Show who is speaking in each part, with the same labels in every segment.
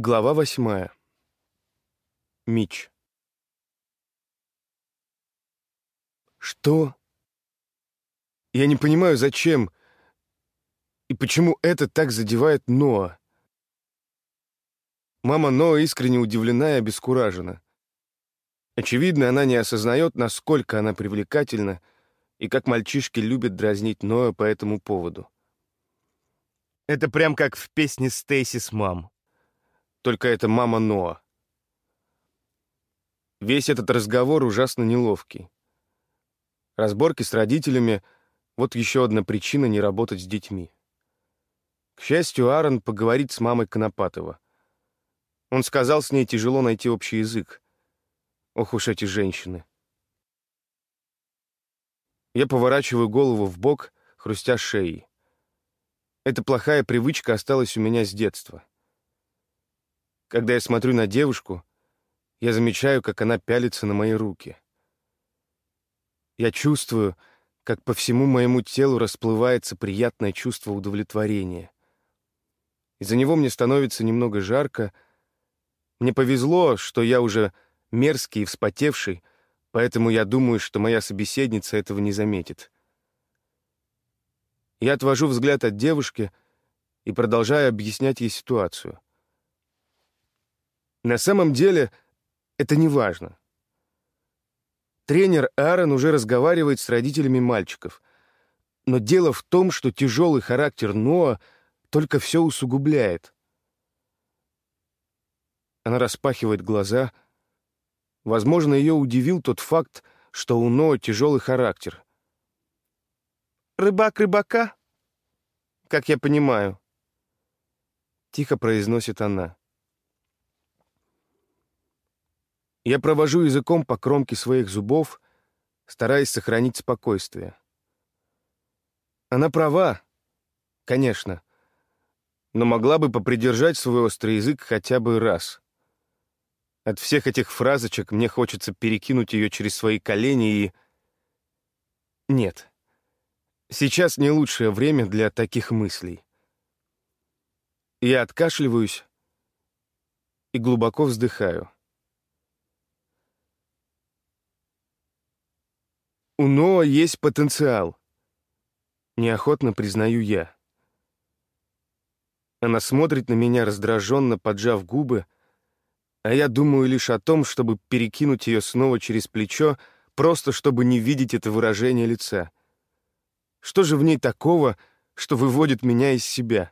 Speaker 1: Глава восьмая. Мич. Что? Я не понимаю, зачем и почему это так задевает Ноа. Мама Ноа искренне удивлена и обескуражена. Очевидно, она не осознает, насколько она привлекательна и как мальчишки любят дразнить Ноа по этому поводу.
Speaker 2: Это прям как в песне Стейси с мам.
Speaker 1: Только это мама Ноа. Весь этот разговор ужасно неловкий. Разборки с родителями — вот еще одна причина не работать с детьми. К счастью, Аарон поговорит с мамой Конопатова. Он сказал, с ней тяжело найти общий язык. Ох уж эти женщины. Я поворачиваю голову в бок, хрустя шеей. Эта плохая привычка осталась у меня с детства. Когда я смотрю на девушку, я замечаю, как она пялится на мои руки. Я чувствую, как по всему моему телу расплывается приятное чувство удовлетворения. Из-за него мне становится немного жарко. Мне повезло, что я уже мерзкий и вспотевший, поэтому я думаю, что моя собеседница этого не заметит. Я отвожу взгляд от девушки и продолжаю объяснять ей ситуацию. На самом деле это не важно. Тренер Аарон уже разговаривает с родителями мальчиков. Но дело в том, что тяжелый характер Ноа только все усугубляет. Она распахивает глаза. Возможно, ее удивил тот факт, что у Ноа тяжелый характер.
Speaker 2: «Рыбак рыбака?» «Как я понимаю», —
Speaker 1: тихо произносит она. Я провожу языком по кромке своих зубов, стараясь сохранить спокойствие. Она права, конечно, но могла бы попридержать свой острый язык хотя бы раз. От всех этих фразочек мне хочется перекинуть ее через свои колени и... Нет, сейчас не лучшее время для таких мыслей. Я откашливаюсь и глубоко вздыхаю. У Ноа есть потенциал. Неохотно признаю я. Она смотрит на меня раздраженно, поджав губы, а я думаю лишь о том, чтобы перекинуть ее снова через плечо, просто чтобы не видеть это выражение лица. Что же в ней такого, что выводит меня из себя?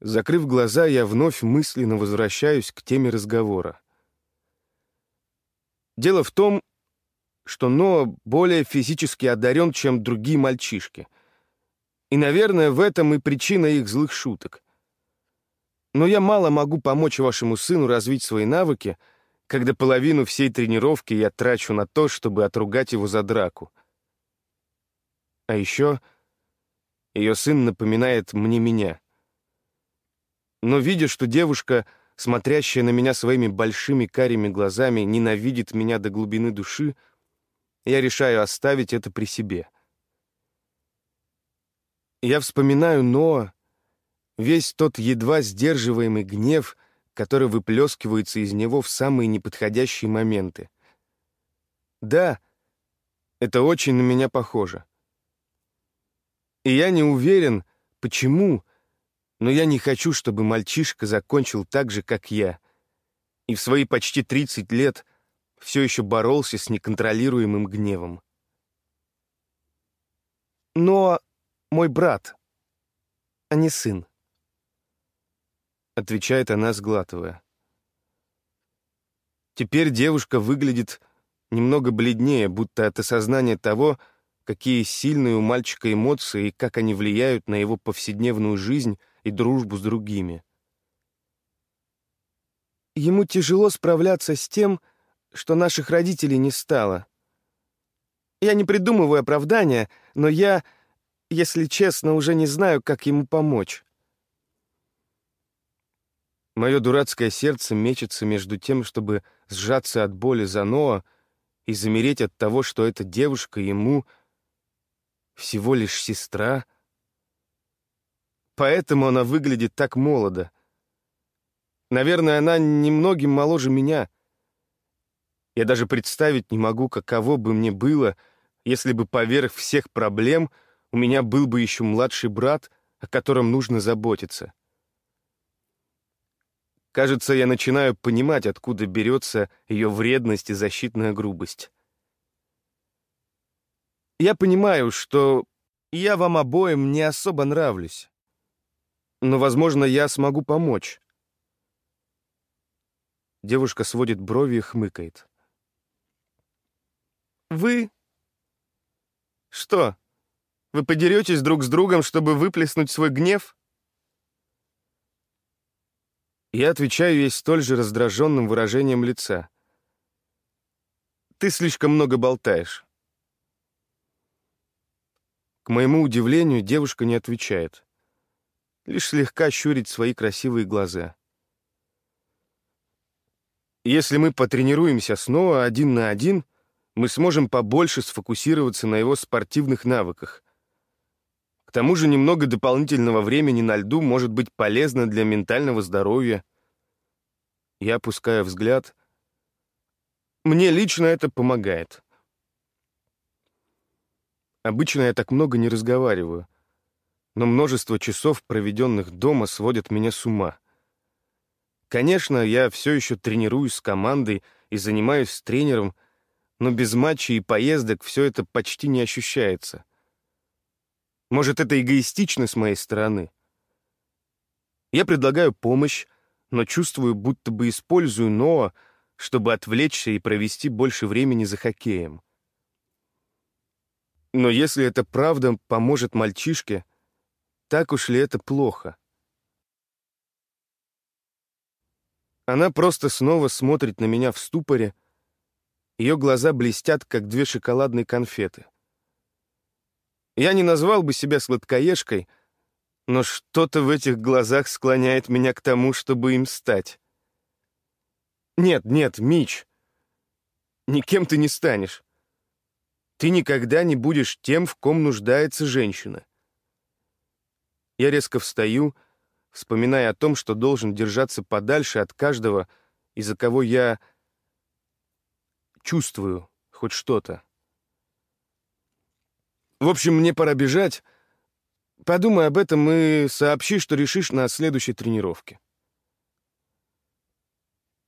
Speaker 1: Закрыв глаза, я вновь мысленно возвращаюсь к теме разговора. Дело в том, что Ноа более физически одарен, чем другие мальчишки. И, наверное, в этом и причина их злых шуток. Но я мало могу помочь вашему сыну развить свои навыки, когда половину всей тренировки я трачу на то, чтобы отругать его за драку. А еще ее сын напоминает мне меня. Но видя, что девушка смотрящая на меня своими большими карими глазами, ненавидит меня до глубины души, я решаю оставить это при себе. Я вспоминаю Ноа, весь тот едва сдерживаемый гнев, который выплескивается из него в самые неподходящие моменты. Да, это очень на меня похоже. И я не уверен, почему, но я не хочу, чтобы мальчишка закончил так же, как я. И в свои почти 30 лет все еще боролся с неконтролируемым гневом. Но мой брат, а не сын. Отвечает она, сглатывая. Теперь девушка выглядит немного бледнее, будто от осознания того, какие сильные у мальчика эмоции и как они влияют на его повседневную жизнь и дружбу с другими. Ему тяжело справляться с тем, что наших родителей не стало. Я не придумываю оправдания, но я, если честно, уже не знаю, как ему помочь. Мое дурацкое сердце мечется между тем, чтобы сжаться от боли за Ноа и замереть от того, что эта девушка ему всего лишь сестра — Поэтому она выглядит так молодо. Наверное, она немногим моложе меня. Я даже представить не могу, каково бы мне было, если бы поверх всех проблем у меня был бы еще младший брат, о котором нужно заботиться. Кажется, я начинаю понимать, откуда берется ее вредность и защитная грубость. Я понимаю, что я вам обоим не особо нравлюсь. Но, возможно, я смогу помочь. Девушка сводит брови и хмыкает. «Вы? Что, вы подеретесь друг с другом, чтобы выплеснуть свой гнев?» Я отвечаю ей столь же раздраженным выражением лица. «Ты слишком много болтаешь». К моему удивлению, девушка не отвечает. Лишь слегка щурит свои красивые глаза. Если мы потренируемся снова один на один, мы сможем побольше сфокусироваться на его спортивных навыках. К тому же немного дополнительного времени на льду может быть полезно для ментального здоровья. Я опускаю взгляд. Мне лично это помогает. Обычно я так много не разговариваю, но множество часов, проведенных дома, сводят меня с ума. Конечно, я все еще тренируюсь с командой и занимаюсь с тренером, но без матчей и поездок все это почти не ощущается. Может, это эгоистично с моей стороны? Я предлагаю помощь, но чувствую, будто бы использую Ноа, чтобы отвлечься и провести больше времени за хоккеем. Но если это правда поможет мальчишке, так уж ли это плохо? Она просто снова смотрит на меня в ступоре, ее глаза блестят, как две шоколадные конфеты — я не назвал бы себя сладкоежкой, но что-то в этих глазах склоняет меня к тому, чтобы им стать. Нет, нет, Мич, никем ты не станешь. Ты никогда не будешь тем, в ком нуждается женщина. Я резко встаю, вспоминая о том, что должен держаться подальше от каждого, из-за кого я чувствую хоть что-то. В общем, мне пора бежать. Подумай об этом и сообщи, что решишь на следующей тренировке.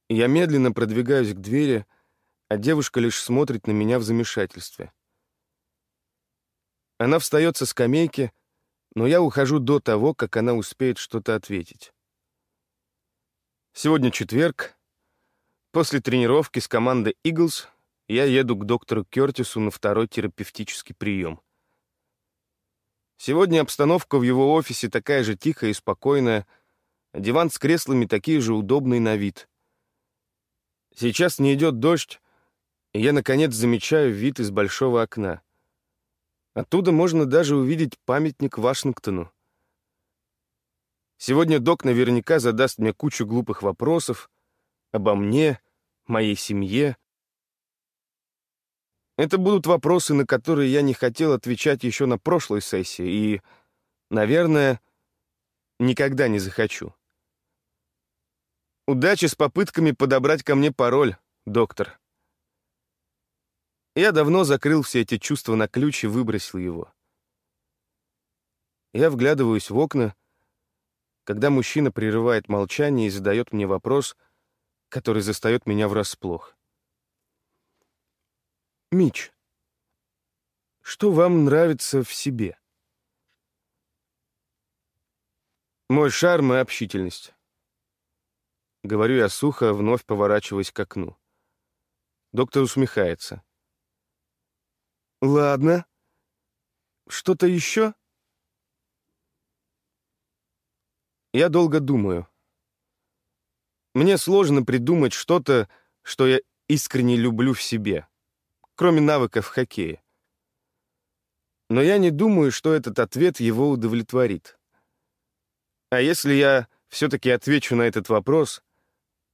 Speaker 1: Я медленно продвигаюсь к двери, а девушка лишь смотрит на меня в замешательстве. Она встает со скамейки, но я ухожу до того, как она успеет что-то ответить. Сегодня четверг. После тренировки с командой «Иглс» я еду к доктору Кертису на второй терапевтический прием. Сегодня обстановка в его офисе такая же тихая и спокойная, диван с креслами такие же удобные на вид. Сейчас не идет дождь, и я, наконец, замечаю вид из большого окна. Оттуда можно даже увидеть памятник Вашингтону. Сегодня док наверняка задаст мне кучу глупых вопросов обо мне, моей семье, это будут вопросы, на которые я не хотел отвечать еще на прошлой сессии, и, наверное, никогда не захочу. Удачи с попытками подобрать ко мне пароль, доктор. Я давно закрыл все эти чувства на ключ и выбросил его. Я вглядываюсь в окна, когда мужчина прерывает молчание и задает мне вопрос, который застает меня врасплох. Мич, что вам нравится в себе? Мой шарм и общительность. Говорю я сухо, вновь поворачиваясь к окну. Доктор усмехается. Ладно. Что-то еще? Я долго думаю. Мне сложно придумать что-то, что я искренне люблю в себе кроме навыков хоккея. Но я не думаю, что этот ответ его удовлетворит. А если я все-таки отвечу на этот вопрос,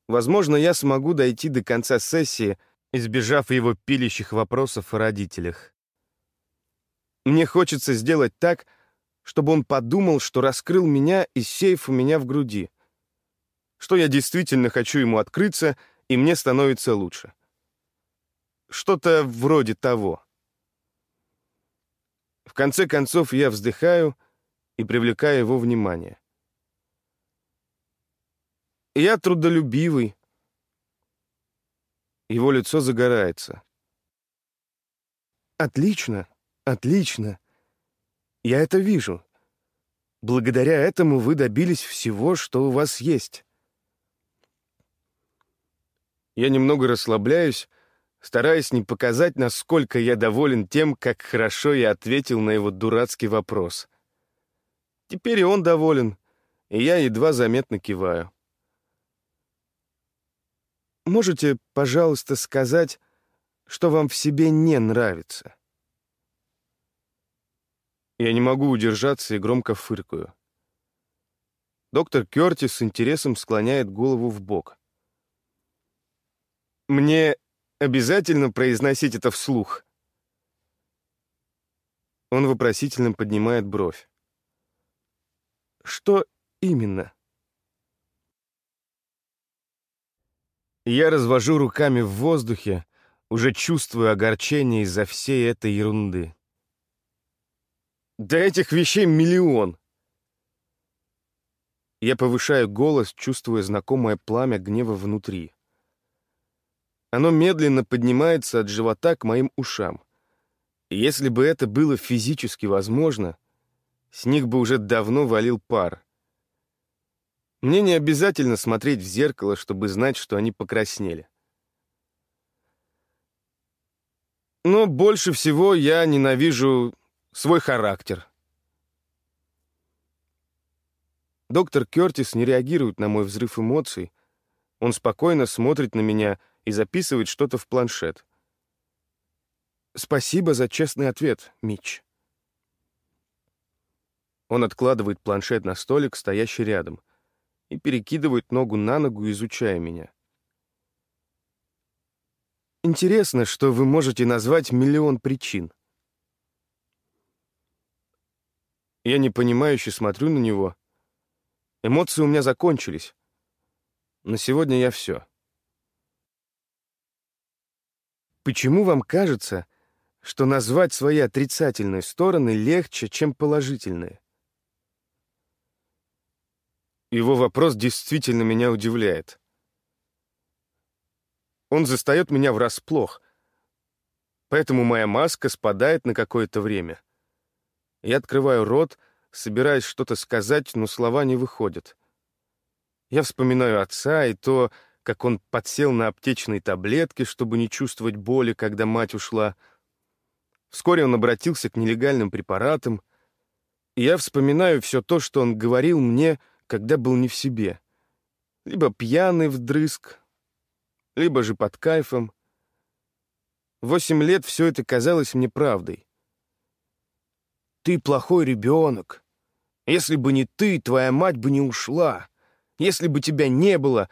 Speaker 1: возможно, я смогу дойти до конца сессии, избежав его пилящих вопросов о родителях. Мне хочется сделать так, чтобы он подумал, что раскрыл меня и сейф у меня в груди. Что я действительно хочу ему открыться, и мне становится лучше. Что-то вроде того. В конце концов я вздыхаю и привлекаю его внимание. Я трудолюбивый. Его лицо загорается. Отлично, отлично. Я это вижу. Благодаря этому вы добились всего, что у вас есть. Я немного расслабляюсь, стараясь не показать, насколько я доволен тем, как хорошо я ответил на его дурацкий вопрос. Теперь и он доволен, и я едва заметно киваю. Можете, пожалуйста, сказать, что вам в себе не нравится? Я не могу удержаться и громко фыркаю. Доктор Кёртис с интересом склоняет голову в бок. Мне обязательно произносить это вслух? Он вопросительно поднимает бровь. Что именно? Я развожу руками в воздухе, уже чувствую огорчение из-за всей этой ерунды. Да этих вещей миллион! Я повышаю голос, чувствуя знакомое пламя гнева внутри. Оно медленно поднимается от живота к моим ушам. И если бы это было физически возможно, с них бы уже давно валил пар. Мне не обязательно смотреть в зеркало, чтобы знать, что они покраснели. Но больше всего я ненавижу свой характер. Доктор Кертис не реагирует на мой взрыв эмоций. Он спокойно смотрит на меня и записывает что-то в планшет. «Спасибо за честный ответ, Митч». Он откладывает планшет на столик, стоящий рядом и перекидывает ногу на ногу, изучая меня. Интересно, что вы можете назвать миллион причин. Я непонимающе смотрю на него. Эмоции у меня закончились. На сегодня я все. Почему вам кажется, что назвать свои отрицательные стороны легче, чем положительные? Его вопрос действительно меня удивляет. Он застает меня врасплох, поэтому моя маска спадает на какое-то время. Я открываю рот, собираясь что-то сказать, но слова не выходят. Я вспоминаю отца и то, как он подсел на аптечные таблетки, чтобы не чувствовать боли, когда мать ушла. Вскоре он обратился к нелегальным препаратам, и я вспоминаю все то, что он говорил мне — когда был не в себе. Либо пьяный вдрызг, либо же под кайфом. Восемь лет все это казалось мне правдой. «Ты плохой ребенок. Если бы не ты, твоя мать бы не ушла. Если бы тебя не было,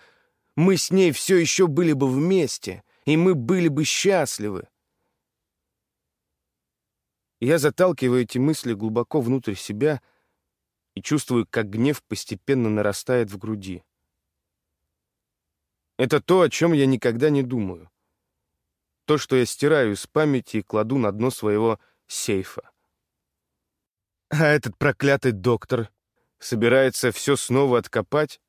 Speaker 1: мы с ней все еще были бы вместе, и мы были бы счастливы». Я заталкиваю эти мысли глубоко внутрь себя — и чувствую, как гнев постепенно нарастает в груди. Это то, о чем я никогда не думаю. То, что я стираю из памяти и кладу на дно своего сейфа. А этот проклятый доктор собирается все снова откопать?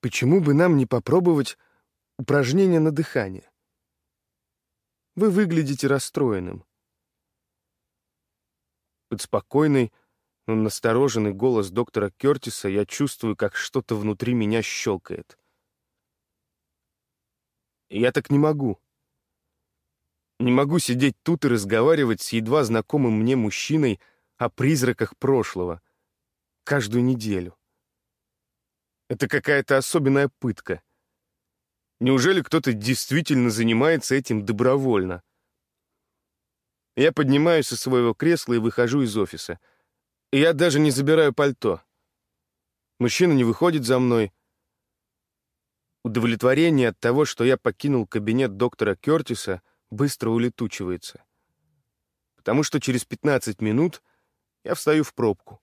Speaker 1: Почему бы нам не попробовать упражнение на дыхание? Вы выглядите расстроенным. Под спокойный, но настороженный голос доктора Кертиса я чувствую, как что-то внутри меня щелкает. Я так не могу. Не могу сидеть тут и разговаривать с едва знакомым мне мужчиной о призраках прошлого. Каждую неделю. Это какая-то особенная пытка. Неужели кто-то действительно занимается этим добровольно? Я поднимаюсь со своего кресла и выхожу из офиса. И я даже не забираю пальто. Мужчина не выходит за мной. Удовлетворение от того, что я покинул кабинет доктора Кертиса, быстро улетучивается. потому что через 15 минут я встаю в пробку.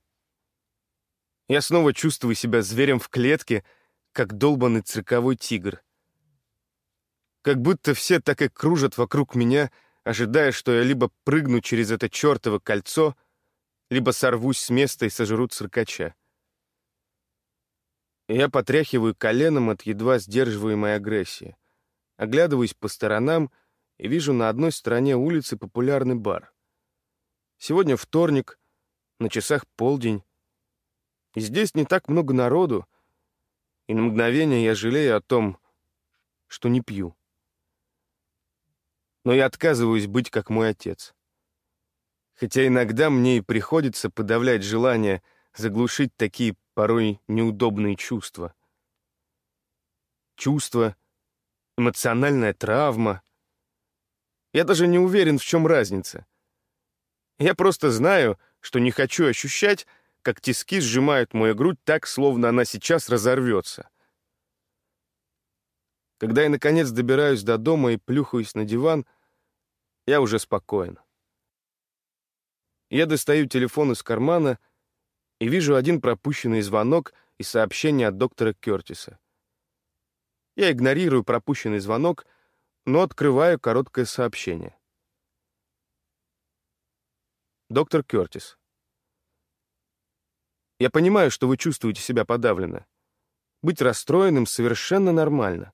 Speaker 1: Я снова чувствую себя зверем в клетке, как долбанный цирковой тигр. Как будто все так и кружат вокруг меня, ожидая, что я либо прыгну через это чертово кольцо, либо сорвусь с места и сожру циркача. Я потряхиваю коленом от едва сдерживаемой агрессии. Оглядываюсь по сторонам и вижу на одной стороне улицы популярный бар. Сегодня вторник, на часах полдень. И здесь не так много народу, и на мгновение я жалею о том, что не пью. Но я отказываюсь быть как мой отец. Хотя иногда мне и приходится подавлять желание заглушить такие порой неудобные чувства. Чувства, эмоциональная травма. Я даже не уверен, в чем разница. Я просто знаю, что не хочу ощущать, как тиски сжимают мою грудь так, словно она сейчас разорвется. Когда я, наконец, добираюсь до дома и плюхаюсь на диван, я уже спокоен. Я достаю телефон из кармана и вижу один пропущенный звонок и сообщение от доктора Кертиса. Я игнорирую пропущенный звонок, но открываю короткое сообщение. Доктор Кертис. Я понимаю, что вы чувствуете себя подавленно. Быть расстроенным совершенно нормально.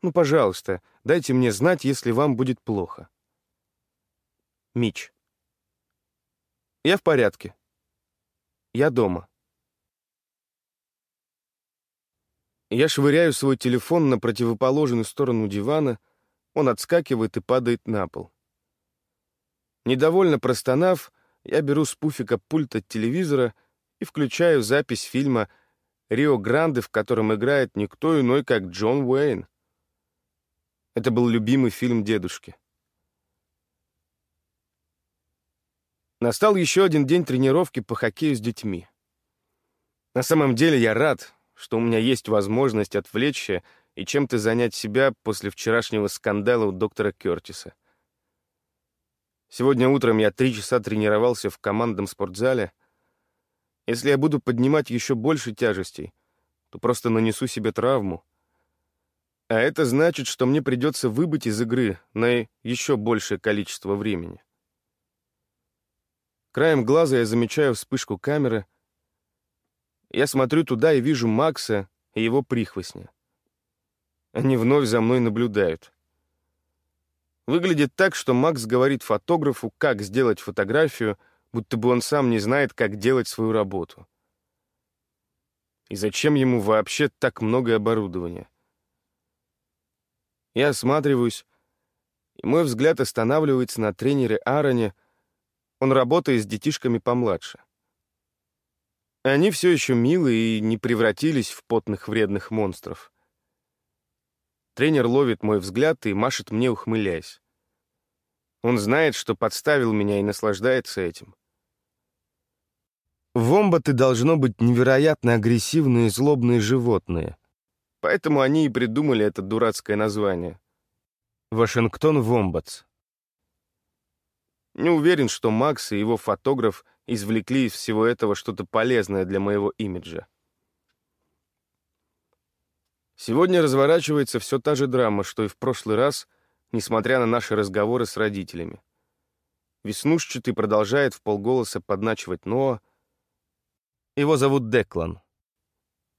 Speaker 1: Ну, пожалуйста, дайте мне знать, если вам будет плохо. Мич. Я в порядке. Я дома. Я швыряю свой телефон на противоположную сторону дивана, он отскакивает и падает на пол. Недовольно простонав, я беру с пуфика пульт от телевизора и включаю запись фильма «Рио Гранде», в котором играет никто иной, как Джон Уэйн. Это был любимый фильм дедушки. Настал еще один день тренировки по хоккею с детьми. На самом деле я рад, что у меня есть возможность отвлечься и чем-то занять себя после вчерашнего скандала у доктора Кертиса. Сегодня утром я три часа тренировался в командном спортзале. Если я буду поднимать еще больше тяжестей, то просто нанесу себе травму. А это значит, что мне придется выбыть из игры на еще большее количество времени. Краем глаза я замечаю вспышку камеры. Я смотрю туда и вижу Макса и его прихвостня. Они вновь за мной наблюдают. Выглядит так, что Макс говорит фотографу, как сделать фотографию, будто бы он сам не знает, как делать свою работу. И зачем ему вообще так много оборудования? Я осматриваюсь, и мой взгляд останавливается на тренере Аароне, он работает с детишками помладше. Они все еще милые и не превратились в потных вредных монстров. Тренер ловит мой взгляд и машет мне, ухмыляясь. Он знает, что подставил меня и наслаждается этим. Вомбаты должно быть невероятно агрессивные и злобные животные. Поэтому они и придумали это дурацкое название. Вашингтон Вомбатс. Не уверен, что Макс и его фотограф извлекли из всего этого что-то полезное для моего имиджа. Сегодня разворачивается все та же драма, что и в прошлый раз, несмотря на наши разговоры с родителями. Веснушчатый продолжает в полголоса подначивать Ноа. Его зовут Деклан.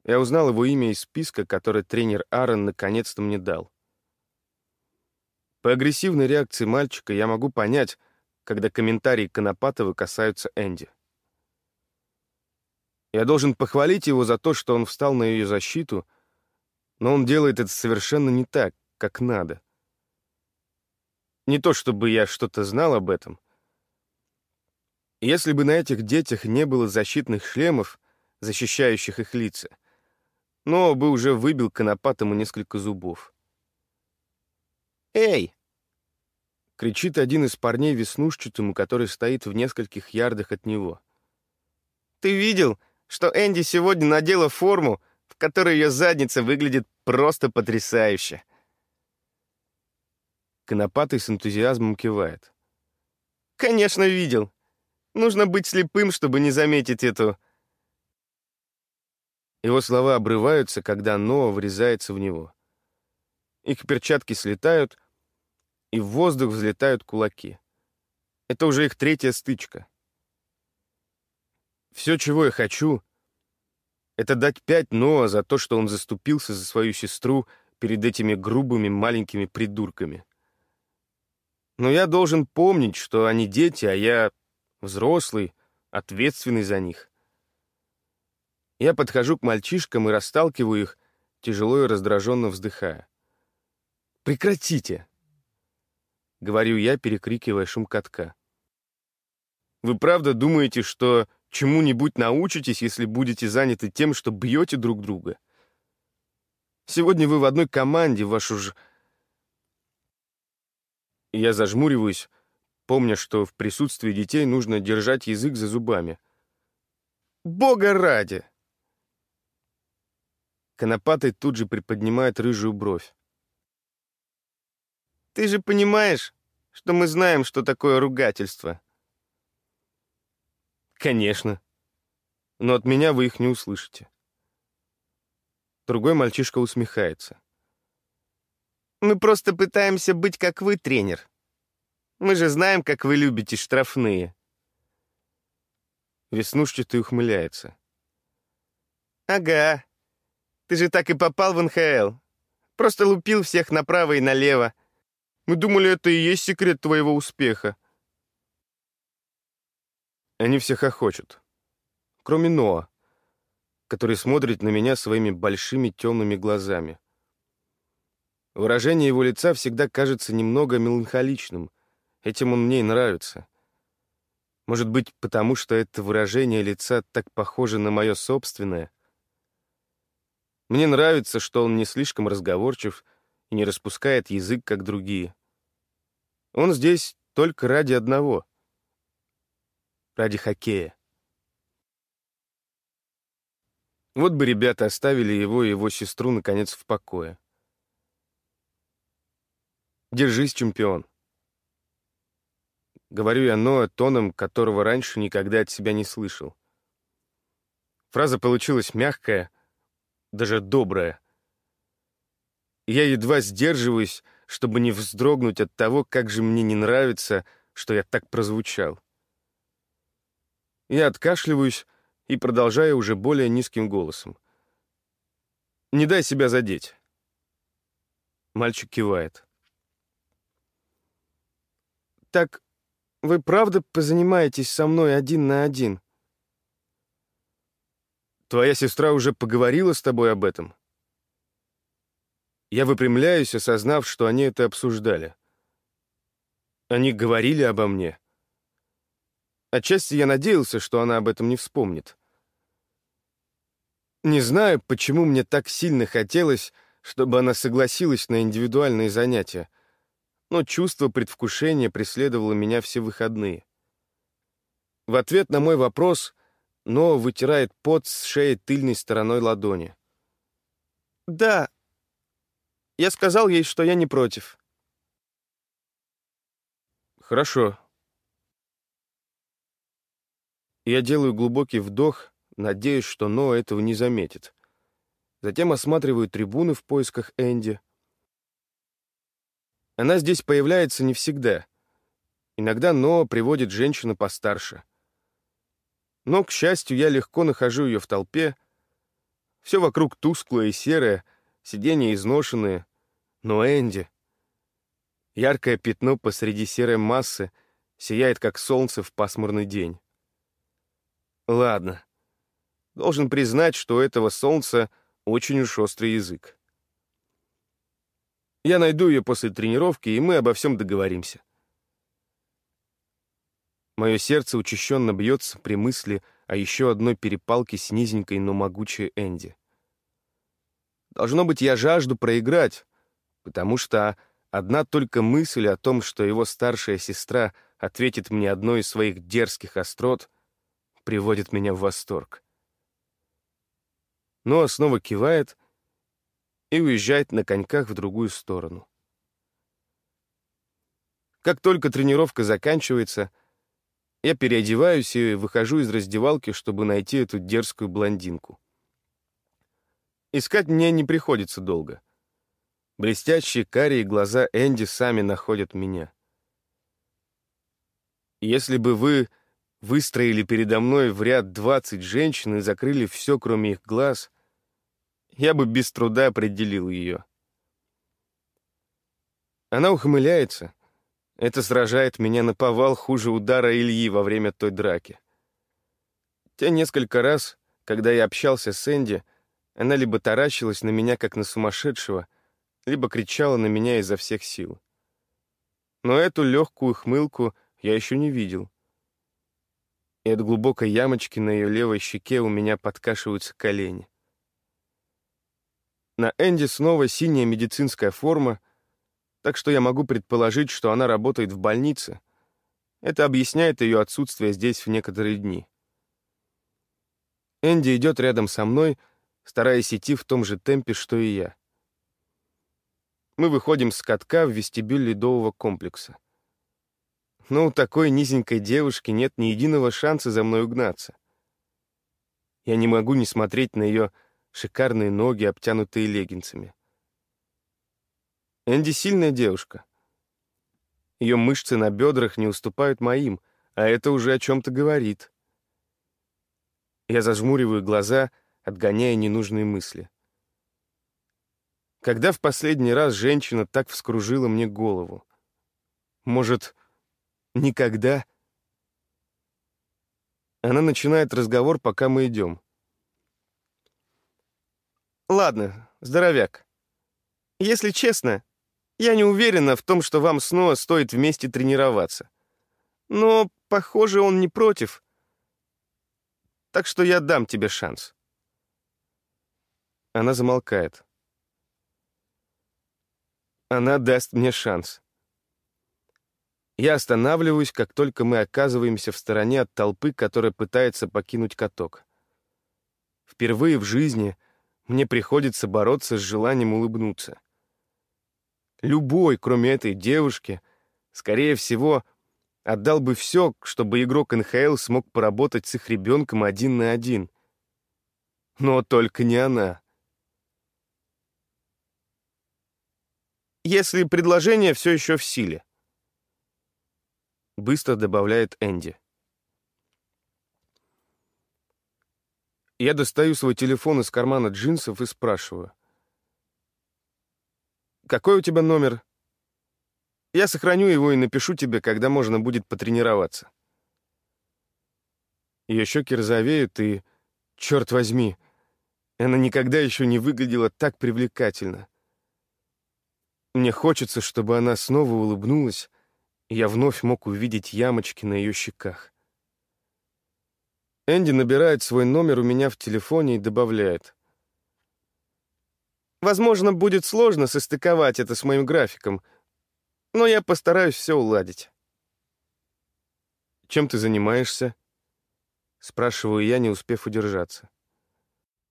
Speaker 1: Я узнал его имя из списка, который тренер Аарон наконец-то мне дал. По агрессивной реакции мальчика я могу понять, когда комментарии Конопатова касаются Энди. Я должен похвалить его за то, что он встал на ее защиту, но он делает это совершенно не так, как надо. Не то чтобы я что-то знал об этом. Если бы на этих детях не было защитных шлемов, защищающих их лица, но бы уже выбил Конопатому несколько зубов. «Эй!» — кричит один из парней веснушчатому, который стоит в нескольких ярдах от него. «Ты видел, что Энди сегодня надела форму, в которой ее задница выглядит просто потрясающе?» Конопатый с энтузиазмом кивает.
Speaker 2: «Конечно, видел. Нужно быть слепым, чтобы не заметить эту...»
Speaker 1: Его слова обрываются, когда Ноа врезается в него. Их перчатки слетают, и в воздух взлетают кулаки. Это уже их третья стычка. Все, чего я хочу, это дать пять Ноа за то, что он заступился за свою сестру перед этими грубыми маленькими придурками. Но я должен помнить, что они дети, а я взрослый, ответственный за них. Я подхожу к мальчишкам и расталкиваю их, тяжело и раздраженно вздыхая. «Прекратите!» — говорю я, перекрикивая шум катка. «Вы правда думаете, что чему-нибудь научитесь, если будете заняты тем, что бьете друг друга? Сегодня вы в одной команде, вашу ж...» Я зажмуриваюсь, помня, что в присутствии детей нужно держать язык за зубами. «Бога ради!» Конопатый тут же приподнимает рыжую бровь.
Speaker 2: «Ты же понимаешь, что мы знаем, что такое ругательство?»
Speaker 1: «Конечно. Но от меня вы их не услышите». Другой мальчишка усмехается.
Speaker 2: Мы просто пытаемся быть как вы, тренер. Мы же знаем, как вы любите штрафные.
Speaker 1: Веснушчатый ухмыляется.
Speaker 2: Ага. Ты же так и попал в НХЛ. Просто лупил всех направо и налево. Мы думали, это и есть секрет твоего успеха.
Speaker 1: Они все хохочут. Кроме Ноа, который смотрит на меня своими большими темными глазами. Выражение его лица всегда кажется немного меланхоличным. Этим он мне и нравится. Может быть, потому что это выражение лица так похоже на мое собственное? Мне нравится, что он не слишком разговорчив и не распускает язык, как другие. Он здесь только ради одного — ради хоккея. Вот бы ребята оставили его и его сестру, наконец, в покое. Держись, чемпион. Говорю я Ноа тоном, которого раньше никогда от себя не слышал. Фраза получилась мягкая, даже добрая. Я едва сдерживаюсь, чтобы не вздрогнуть от того, как же мне не нравится, что я так прозвучал. Я откашливаюсь и продолжаю уже более низким голосом. «Не дай себя задеть». Мальчик кивает.
Speaker 2: Так вы правда позанимаетесь со мной один на один?
Speaker 1: Твоя сестра уже поговорила с тобой об этом? Я выпрямляюсь, осознав, что они это обсуждали. Они говорили обо мне. Отчасти я надеялся, что она об этом не вспомнит. Не знаю, почему мне так сильно хотелось, чтобы она согласилась на индивидуальные занятия — но чувство предвкушения преследовало меня все выходные. В ответ на мой вопрос Ноа вытирает пот с шеи тыльной стороной ладони.
Speaker 2: «Да, я сказал ей, что я не против».
Speaker 1: «Хорошо». Я делаю глубокий вдох, надеясь, что Ноа этого не заметит. Затем осматриваю трибуны в поисках Энди — она здесь появляется не всегда. Иногда Ноа приводит женщину постарше. Но, к счастью, я легко нахожу ее в толпе. Все вокруг тусклое и серое, сиденья изношенные. Но Энди... Яркое пятно посреди серой массы сияет, как солнце в пасмурный день. Ладно. Должен признать, что у этого солнца очень уж острый язык. Я найду ее после тренировки, и мы обо всем договоримся. Мое сердце учащенно бьется при мысли о еще одной перепалке с низенькой, но могучей Энди. Должно быть, я жажду проиграть, потому что одна только мысль о том, что его старшая сестра ответит мне одной из своих дерзких острот, приводит меня в восторг. Но снова кивает — и уезжает на коньках в другую сторону. Как только тренировка заканчивается, Я переодеваюсь и выхожу из раздевалки, чтобы найти эту дерзкую блондинку. Искать мне не приходится долго. Блестящие карие глаза Энди сами находят меня. Если бы вы выстроили передо мной в ряд 20 женщин и закрыли все, кроме их глаз, я бы без труда определил ее. Она ухмыляется. Это сражает меня на повал хуже удара Ильи во время той драки. Те несколько раз, когда я общался с Энди, она либо таращилась на меня, как на сумасшедшего, либо кричала на меня изо всех сил. Но эту легкую хмылку я еще не видел. И от глубокой ямочки на ее левой щеке у меня подкашиваются колени. На Энди снова синяя медицинская форма, так что я могу предположить, что она работает в больнице. Это объясняет ее отсутствие здесь в некоторые дни. Энди идет рядом со мной, стараясь идти в том же темпе, что и я. Мы выходим с катка в вестибюль ледового комплекса. Но у такой низенькой девушки нет ни единого шанса за мной угнаться. Я не могу не смотреть на ее шикарные ноги, обтянутые леггинсами. Энди сильная девушка. Ее мышцы на бедрах не уступают моим, а это уже о чем-то говорит. Я зажмуриваю глаза, отгоняя ненужные мысли. Когда в последний раз женщина так вскружила мне голову? Может, никогда? Она начинает разговор, пока мы идем. Ладно, здоровяк. Если честно, я не уверена в том, что вам снова стоит вместе тренироваться. Но, похоже, он не против. Так что я дам тебе шанс. Она замолкает. Она даст мне шанс. Я останавливаюсь, как только мы оказываемся в стороне от толпы, которая пытается покинуть каток. Впервые в жизни мне приходится бороться с желанием улыбнуться. Любой, кроме этой девушки, скорее всего, отдал бы все, чтобы игрок НХЛ смог поработать с их ребенком один на один. Но только не она. Если предложение все еще в силе. Быстро добавляет Энди. Я достаю свой телефон из кармана джинсов и спрашиваю. «Какой у тебя номер?» «Я сохраню его и напишу тебе, когда можно будет потренироваться». Ее щеки розовеют, и, черт возьми, она никогда еще не выглядела так привлекательно. Мне хочется, чтобы она снова улыбнулась, я вновь мог увидеть ямочки на ее щеках. Энди набирает свой номер у меня в телефоне и добавляет. «Возможно, будет сложно состыковать это с моим графиком, но я постараюсь все уладить». «Чем ты занимаешься?» — спрашиваю я, не успев удержаться.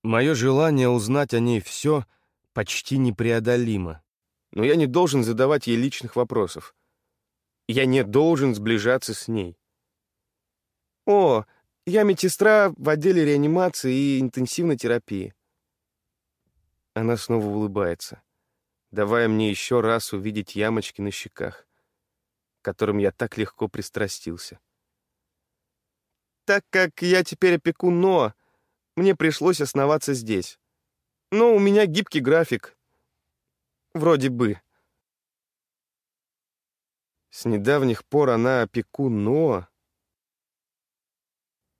Speaker 1: Мое желание узнать о ней все почти непреодолимо, но я не должен задавать ей личных вопросов. Я не должен сближаться с ней. «О, я медсестра в отделе реанимации и интенсивной терапии. Она снова улыбается, давая мне еще раз увидеть ямочки на щеках, к которым я так легко пристрастился. Так как я теперь опеку Но, мне пришлось основаться здесь. Но у меня гибкий график. Вроде бы. С недавних пор она опекун Но,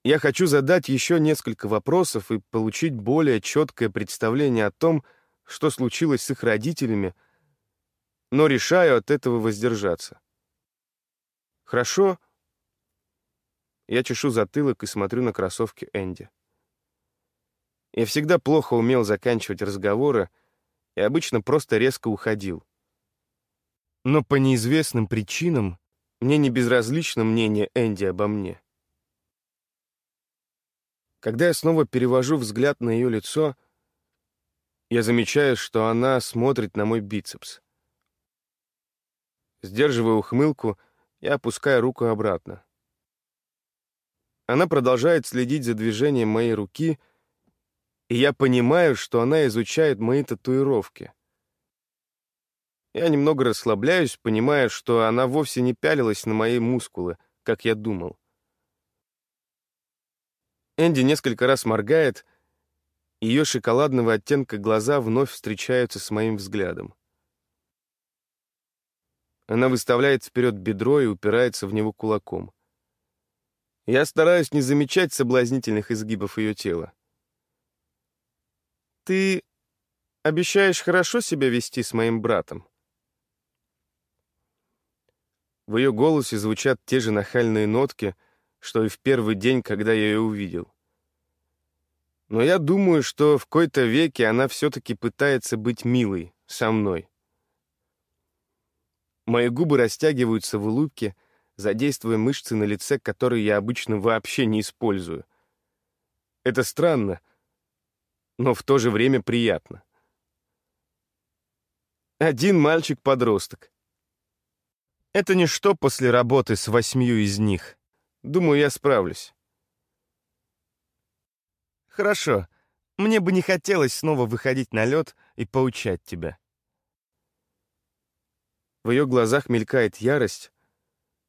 Speaker 1: я хочу задать еще несколько вопросов и получить более четкое представление о том, что случилось с их родителями, но решаю от этого воздержаться. Хорошо. Я чешу затылок и смотрю на кроссовки Энди. Я всегда плохо умел заканчивать разговоры и обычно просто резко уходил. Но по неизвестным причинам мне не безразлично мнение Энди обо мне. Когда я снова перевожу взгляд на ее лицо, я замечаю, что она смотрит на мой бицепс. Сдерживая ухмылку, я опускаю руку обратно. Она продолжает следить за движением моей руки, и я понимаю, что она изучает мои татуировки. Я немного расслабляюсь, понимая, что она вовсе не пялилась на мои мускулы, как я думал. Энди несколько раз моргает, ее шоколадного оттенка глаза вновь встречаются с моим взглядом. Она выставляет вперед бедро и упирается в него кулаком. Я стараюсь не замечать соблазнительных изгибов ее тела. «Ты обещаешь хорошо себя вести с моим братом?» В ее голосе звучат те же нахальные нотки, что и в первый день, когда я ее увидел. Но я думаю, что в какой-то веке она все-таки пытается быть милой со мной. Мои губы растягиваются в улыбке, задействуя мышцы на лице, которые я обычно вообще не использую. Это странно, но в то же время приятно. Один мальчик-подросток. Это ничто после работы с восьмью из них. Думаю, я справлюсь. Хорошо. Мне бы не хотелось снова выходить на лед и поучать тебя. В ее глазах мелькает ярость,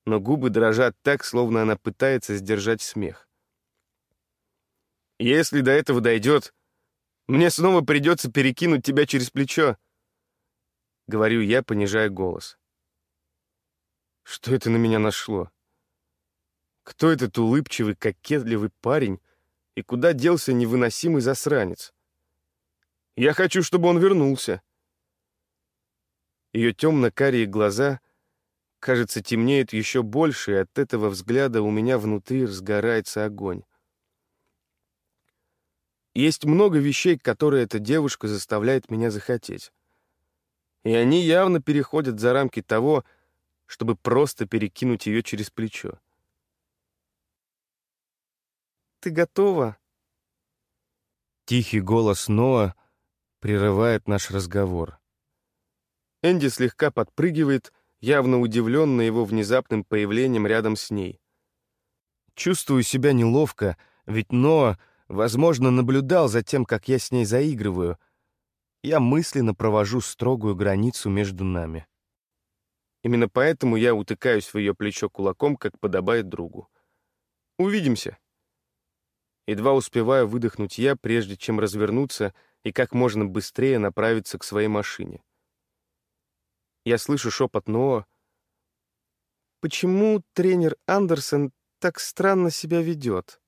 Speaker 1: но губы дрожат так, словно она пытается сдержать смех. Если до этого дойдет, мне снова придется перекинуть тебя через плечо. Говорю я, понижая голос. Что это на меня нашло? Кто этот улыбчивый, кокетливый парень, и куда делся невыносимый засранец? Я хочу, чтобы он вернулся. Ее темно-карие глаза, кажется, темнеют еще больше, и от этого взгляда у меня внутри разгорается огонь. Есть много вещей, которые эта девушка заставляет меня захотеть. И они явно переходят за рамки того, чтобы просто перекинуть ее через плечо. «Ты готова?» Тихий голос Ноа прерывает наш разговор. Энди слегка подпрыгивает, явно удивленный его внезапным появлением рядом с ней. Чувствую себя неловко, ведь Ноа, возможно, наблюдал за тем, как я с ней заигрываю. Я мысленно провожу строгую границу между нами. Именно поэтому я утыкаюсь в ее плечо кулаком, как подобает другу. «Увидимся!» Едва успеваю выдохнуть я, прежде чем развернуться и как можно быстрее направиться к своей машине. Я слышу шепот Ноа. «Почему тренер Андерсон так странно себя ведет?»